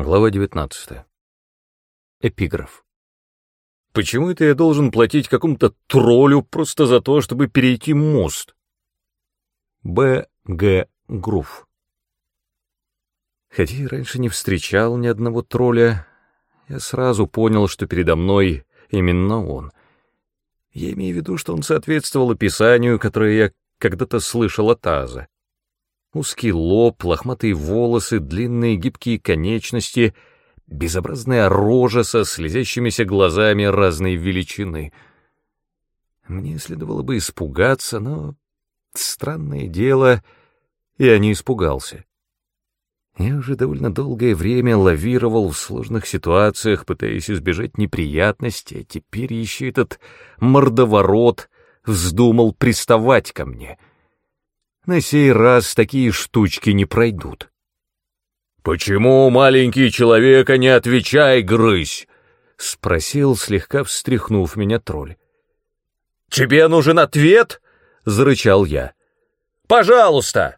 Глава 19. Эпиграф. Почему это я должен платить какому-то троллю просто за то, чтобы перейти мост? Б. Г. Грув. Хотя я раньше не встречал ни одного тролля, я сразу понял, что передо мной именно он. Я имею в виду, что он соответствовал описанию, которое я когда-то слышал от Аза. Узкий лоб, лохматые волосы, длинные гибкие конечности, безобразная рожа со слезящимися глазами разной величины. Мне следовало бы испугаться, но странное дело, я не испугался. Я уже довольно долгое время лавировал в сложных ситуациях, пытаясь избежать неприятностей, а теперь еще этот мордоворот вздумал приставать ко мне. На сей раз такие штучки не пройдут. «Почему, маленький человека, не отвечай, грызь?» — спросил, слегка встряхнув меня тролль. «Тебе нужен ответ?» — зарычал я. «Пожалуйста!»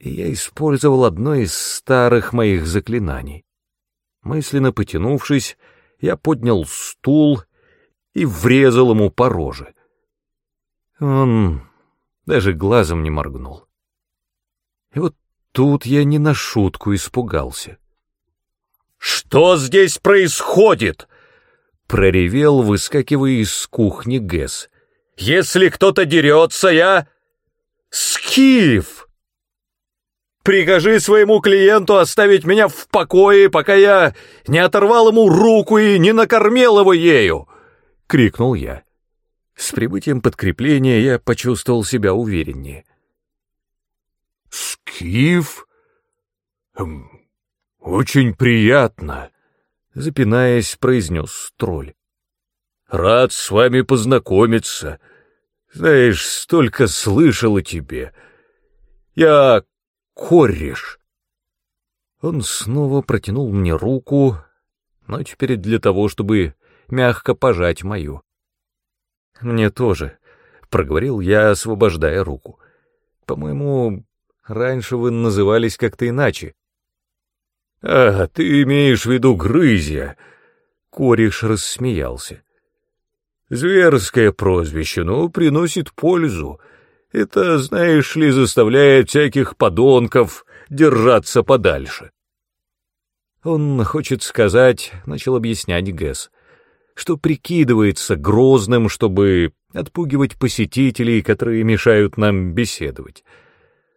и я использовал одно из старых моих заклинаний. Мысленно потянувшись, я поднял стул и врезал ему по роже. Он даже глазом не моргнул. И вот тут я не на шутку испугался. «Что здесь происходит?» — проревел, выскакивая из кухни Гэс. «Если кто-то дерется, я...» «Скиф!» Прикажи своему клиенту оставить меня в покое, пока я не оторвал ему руку и не накормил его ею!» — крикнул я. С прибытием подкрепления я почувствовал себя увереннее. «Скиф? Эм, очень приятно!» — запинаясь, произнес тролль. «Рад с вами познакомиться. Знаешь, столько слышал о тебе. Я кореш. Он снова протянул мне руку, но теперь для того, чтобы мягко пожать мою. «Мне тоже», — проговорил я, освобождая руку. «По-моему, раньше вы назывались как-то иначе». «А, ты имеешь в виду грызья?» Кореш рассмеялся. «Зверское прозвище, но приносит пользу. Это, знаешь ли, заставляет всяких подонков держаться подальше. Он хочет сказать, — начал объяснять Гэс, — что прикидывается грозным, чтобы отпугивать посетителей, которые мешают нам беседовать.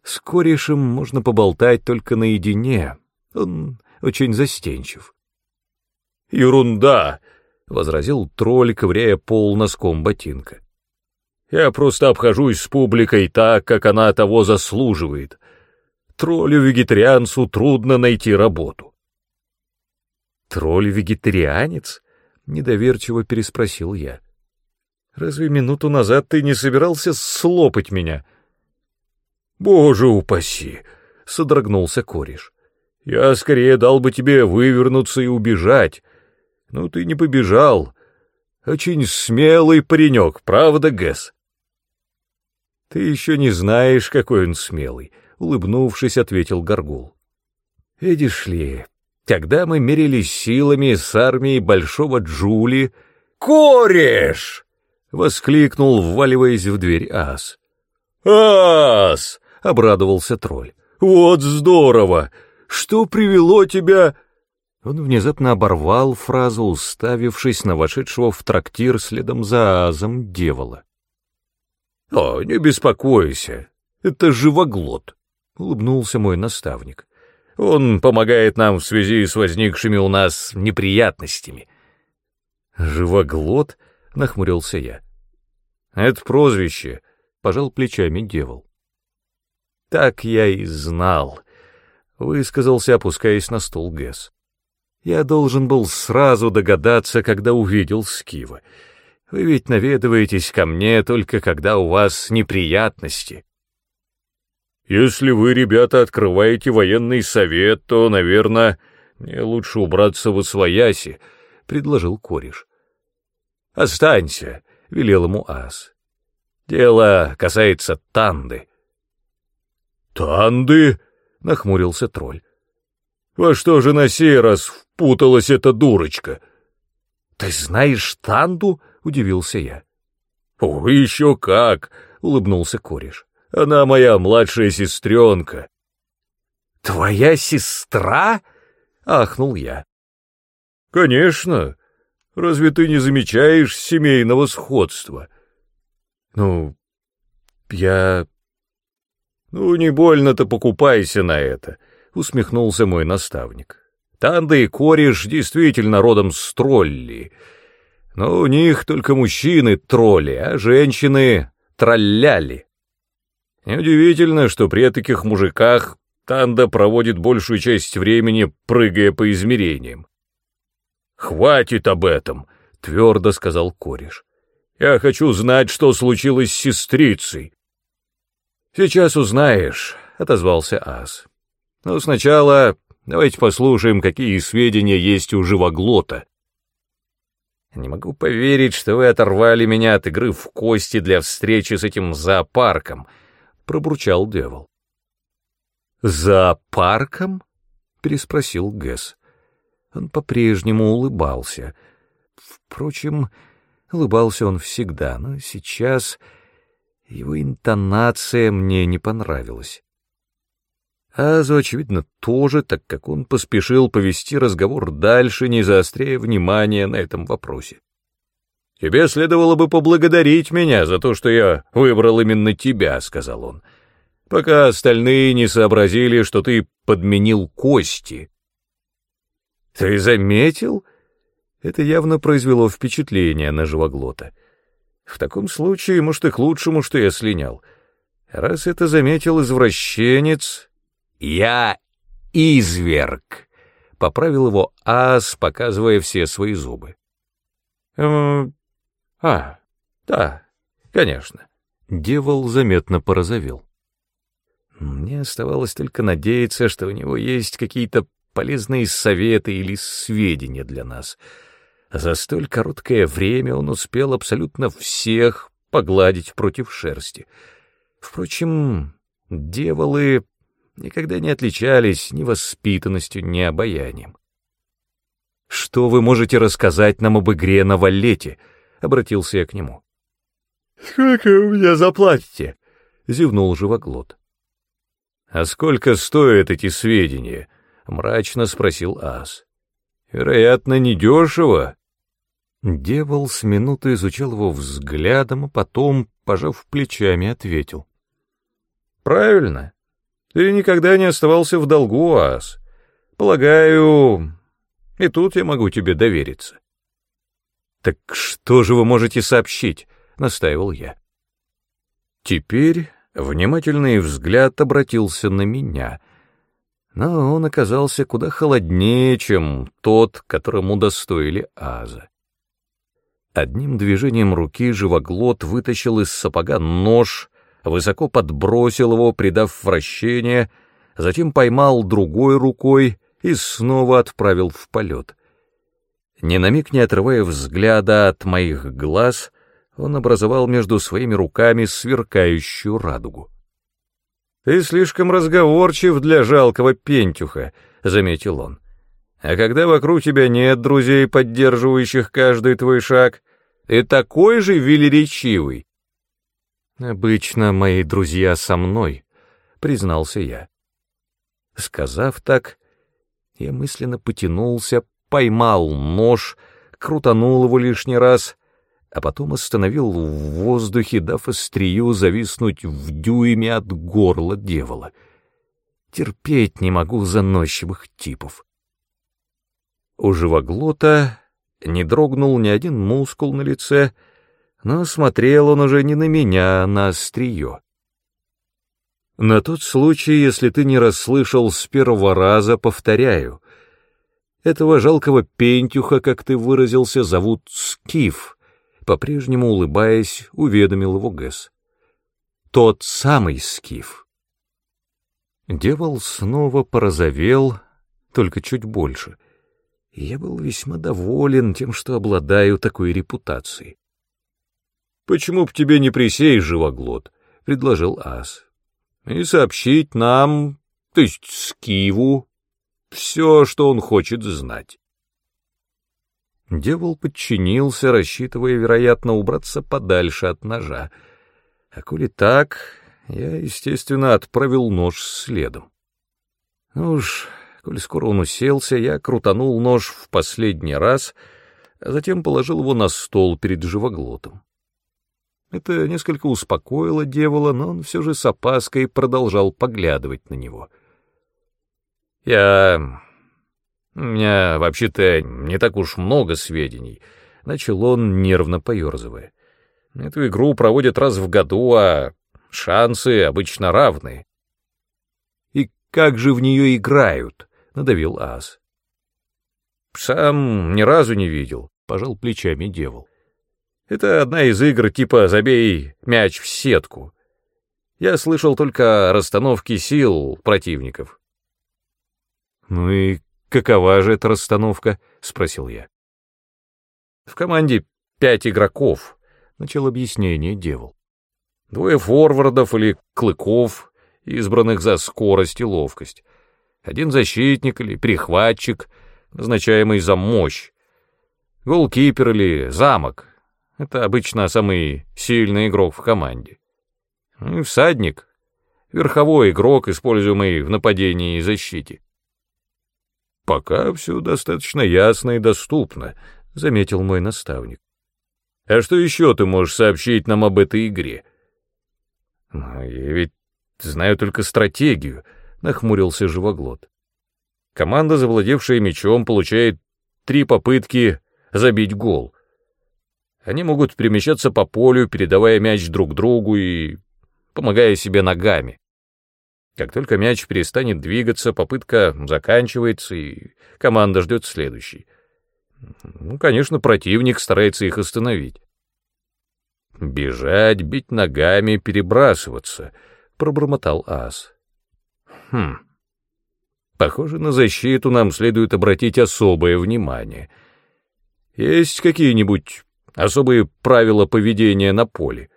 С корешем можно поболтать только наедине, он очень застенчив. «Ерунда!» — возразил тролль, ковыряя пол носком ботинка. Я просто обхожусь с публикой так, как она того заслуживает. Троллю-вегетарианцу трудно найти работу. «Тролль-вегетарианец?» — недоверчиво переспросил я. «Разве минуту назад ты не собирался слопать меня?» «Боже упаси!» — содрогнулся кореш. «Я скорее дал бы тебе вывернуться и убежать. Но ты не побежал. Очень смелый паренек, правда, Гэс?» «Ты еще не знаешь, какой он смелый», — улыбнувшись, ответил Горгул. «Видишь ли, когда мы мерились силами с армией Большого Джули...» «Кореш!» — воскликнул, вваливаясь в дверь ас. «Ас!» — обрадовался тролль. «Вот здорово! Что привело тебя...» Он внезапно оборвал фразу, уставившись на вошедшего в трактир следом за азом дьявола. «О, не беспокойся, это живоглот», — улыбнулся мой наставник. «Он помогает нам в связи с возникшими у нас неприятностями». «Живоглот?» — нахмурился я. «Это прозвище», — пожал плечами девол. «Так я и знал», — высказался, опускаясь на стул Гэс. «Я должен был сразу догадаться, когда увидел Скива». Вы ведь наведываетесь ко мне только когда у вас неприятности. Если вы, ребята, открываете военный совет, то, наверное, мне лучше убраться в освояси, — предложил кореш. Останься, — велел ему ас. Дело касается Танды. Танды? — нахмурился тролль. Во что же на сей раз впуталась эта дурочка? Ты знаешь Танду? Удивился я. О, еще как! Улыбнулся кореш. Она моя младшая сестренка. Твоя сестра? Ахнул я. Конечно. Разве ты не замечаешь семейного сходства? Ну, я... Ну, не больно-то покупайся на это, усмехнулся мой наставник. Танда и кореш действительно родом с тролли, но у них только мужчины тролли, а женщины тролляли. Неудивительно, что при таких мужиках Танда проводит большую часть времени, прыгая по измерениям. «Хватит об этом», — твердо сказал кореш. «Я хочу знать, что случилось с сестрицей». «Сейчас узнаешь», — отозвался Ас. «Но сначала давайте послушаем, какие сведения есть у живоглота». «Не могу поверить, что вы оторвали меня от игры в кости для встречи с этим зоопарком», — пробурчал Девол. «Зоопарком?» — переспросил Гэс. Он по-прежнему улыбался. Впрочем, улыбался он всегда, но сейчас его интонация мне не понравилась. Азу, очевидно, тоже, так как он поспешил повести разговор дальше, не заостряя внимания на этом вопросе. «Тебе следовало бы поблагодарить меня за то, что я выбрал именно тебя», — сказал он, «пока остальные не сообразили, что ты подменил кости». «Ты заметил?» Это явно произвело впечатление на живоглота. В таком случае, может, и к лучшему, что я слинял. Раз это заметил извращенец... «Я изверг», — поправил его ас, показывая все свои зубы. «Эм... А, да, конечно». Девол заметно порозовел. Мне оставалось только надеяться, что у него есть какие-то полезные советы или сведения для нас. За столь короткое время он успел абсолютно всех погладить против шерсти. Впрочем, деволы никогда не отличались ни воспитанностью, ни обаянием. «Что вы можете рассказать нам об игре на валете?» — обратился я к нему. «Сколько вы меня заплатите?» — зевнул живоглот. «А сколько стоят эти сведения?» — мрачно спросил Ас. «Вероятно, недешево». Девол с минуты изучал его взглядом, а потом, пожав плечами, ответил. «Правильно. Ты никогда не оставался в долгу, Ас. Полагаю, и тут я могу тебе довериться». «Так что же вы можете сообщить?» — настаивал я. Теперь внимательный взгляд обратился на меня — но он оказался куда холоднее, чем тот, которому достоили Аза. Одним движением руки живоглот вытащил из сапога нож, высоко подбросил его, придав вращение, затем поймал другой рукой и снова отправил в полет. Ни на миг не отрывая взгляда от моих глаз, он образовал между своими руками сверкающую радугу. «Ты слишком разговорчив для жалкого пентюха», — заметил он. «А когда вокруг тебя нет друзей, поддерживающих каждый твой шаг, ты такой же велеречивый». «Обычно мои друзья со мной», — признался я. Сказав так, я мысленно потянулся, поймал нож, крутанул его лишний раз а потом остановил в воздухе, дав острию зависнуть в дюйме от горла дьявола. Терпеть не могу заносчивых типов. У живоглота не дрогнул ни один мускул на лице, но смотрел он уже не на меня, а на острие. На тот случай, если ты не расслышал с первого раза, повторяю. Этого жалкого пентюха, как ты выразился, зовут Скиф — по-прежнему улыбаясь, уведомил его Гэс. «Тот самый Скиф». Девол снова порозовел, только чуть больше. я был весьма доволен тем, что обладаю такой репутацией. «Почему б тебе не присесть, живоглот?» — предложил Ас. «И сообщить нам, то есть Скиву, все, что он хочет знать. Девол подчинился, рассчитывая, вероятно, убраться подальше от ножа. А коли так, я, естественно, отправил нож следом. Ну уж, коли скоро он уселся, я крутанул нож в последний раз, а затем положил его на стол перед живоглотом. Это несколько успокоило дьявола, но он все же с опаской продолжал поглядывать на него. «Я... у меня вообще-то не так уж много сведений», — начал он, нервно поерзывая. «Эту игру проводят раз в году, а шансы обычно равны». «И как же в нее играют?» — надавил Ас. «Сам ни разу не видел», — пожал плечами девол. Это одна из игр типа «забей мяч в сетку». Я слышал только о расстановке сил противников. «Ну и какова же эта расстановка?» — спросил я. «В команде пять игроков», — начал объяснение Девол. «Двое форвардов или клыков, избранных за скорость и ловкость. Один защитник или прихватчик, назначаемый за мощь. Голкипер или замок, это обычно самый сильный игрок в команде. Ну и всадник, верховой игрок, используемый в нападении и защите. «Пока все достаточно ясно и доступно», — заметил мой наставник. «А что еще ты можешь сообщить нам об этой игре?» «Ну, я ведь знаю только стратегию», — нахмурился живоглот. «Команда, завладевшая мячом, получает три попытки забить гол. Они могут перемещаться по полю, передавая мяч друг другу и помогая себе ногами. Как только мяч перестанет двигаться, попытка заканчивается, и команда ждет следующий. Ну, конечно, противник старается их остановить. «Бежать, бить ногами, перебрасываться», — пробормотал Ас. «Хм. Похоже, на защиту нам следует обратить особое внимание. Есть какие-нибудь особые правила поведения на поле.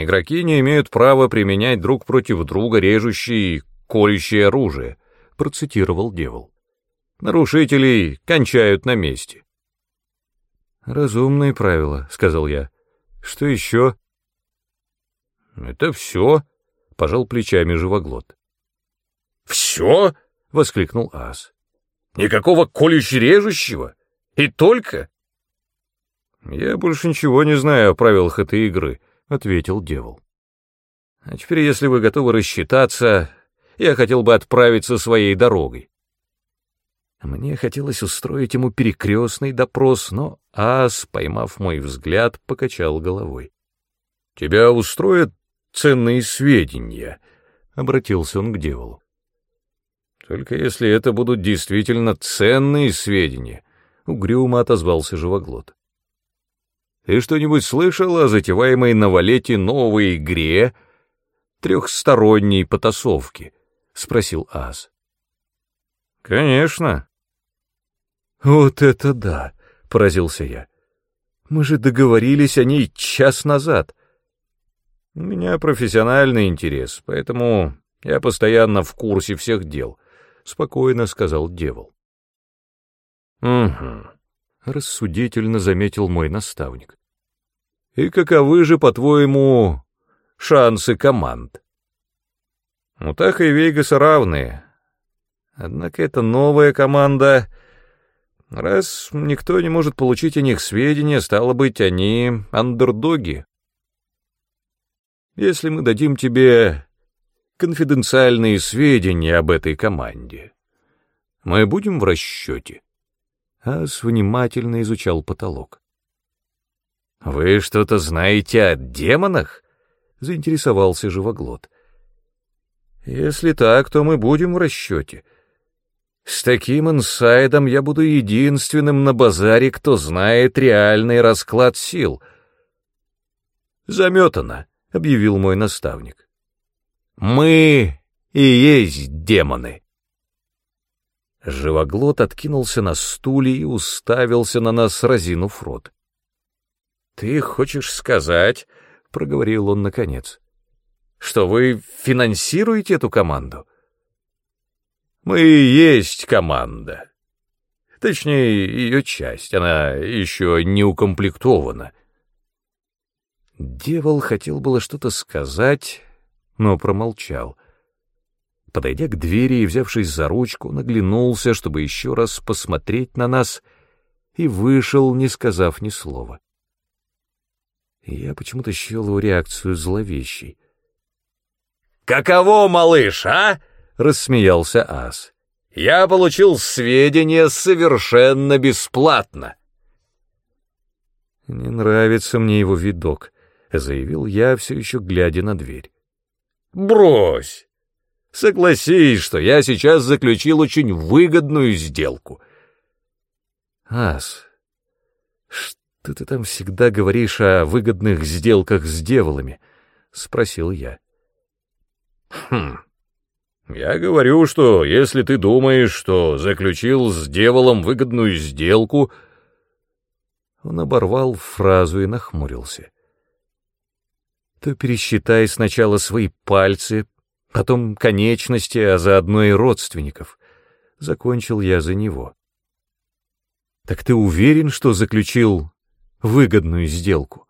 Игроки не имеют права применять друг против друга режущие и колющие оружие, процитировал Девол. Нарушителей кончают на месте. Разумные правила, сказал я. Что еще? Это все, пожал плечами живоглот. Все? воскликнул Ас. Никакого колюще-режущего? И только? «Я больше ничего не знаю о правилах этой игры», — ответил Девол. «А теперь, если вы готовы рассчитаться, я хотел бы отправиться своей дорогой». Мне хотелось устроить ему перекрестный допрос, но Ас, поймав мой взгляд, покачал головой. «Тебя устроят ценные сведения», — обратился он к Деволу. «Только если это будут действительно ценные сведения», — угрюмо отозвался живоглот. Ты что-нибудь слышал о затеваемой на валете новой игре трехсторонней потасовки? — спросил Аз. — Конечно. — Вот это да! — поразился я. — Мы же договорились о ней час назад. — У меня профессиональный интерес, поэтому я постоянно в курсе всех дел, — спокойно сказал Девол. — Угу, — рассудительно заметил мой наставник. И каковы же, по-твоему, шансы команд? Мутаха и Вейгаса равны. Однако это новая команда. Раз никто не может получить о них сведения, стало быть, они андердоги. Если мы дадим тебе конфиденциальные сведения об этой команде, мы будем в расчете. Ас внимательно изучал потолок. «Вы что-то знаете о демонах?» — заинтересовался живоглот. «Если так, то мы будем в расчете. С таким инсайдом я буду единственным на базаре, кто знает реальный расклад сил». «Заметано», — объявил мой наставник. «Мы и есть демоны». Живоглот откинулся на стуле и уставился на нас, разинув рот. «Ты хочешь сказать, — проговорил он наконец, — что вы финансируете эту команду?» Мы и есть команда. Точнее, ее часть, она еще не укомплектована. Девол хотел было что-то сказать, но промолчал. Подойдя к двери и взявшись за ручку, наглянулся, чтобы еще раз посмотреть на нас, и вышел, не сказав ни слова. Я почему-то счел его реакцию зловещей. «Каково, малыш, а?» — рассмеялся Ас. «Я получил сведения совершенно бесплатно». «Не нравится мне его видок», — заявил я, все еще глядя на дверь. «Брось! Согласись, что я сейчас заключил очень выгодную сделку». «Ас, что ты там всегда говоришь о выгодных сделках с деволами?» — спросил я. «Хм, я говорю, что если ты думаешь, что заключил с деволом выгодную сделку...» Он оборвал фразу и нахмурился то пересчитай сначала свои пальцы, потом конечности, а заодно и родственников. Закончил я за него. Так ты уверен, что заключил выгодную сделку?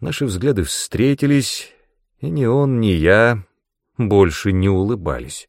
Наши взгляды встретились, и ни он, ни я больше не улыбались.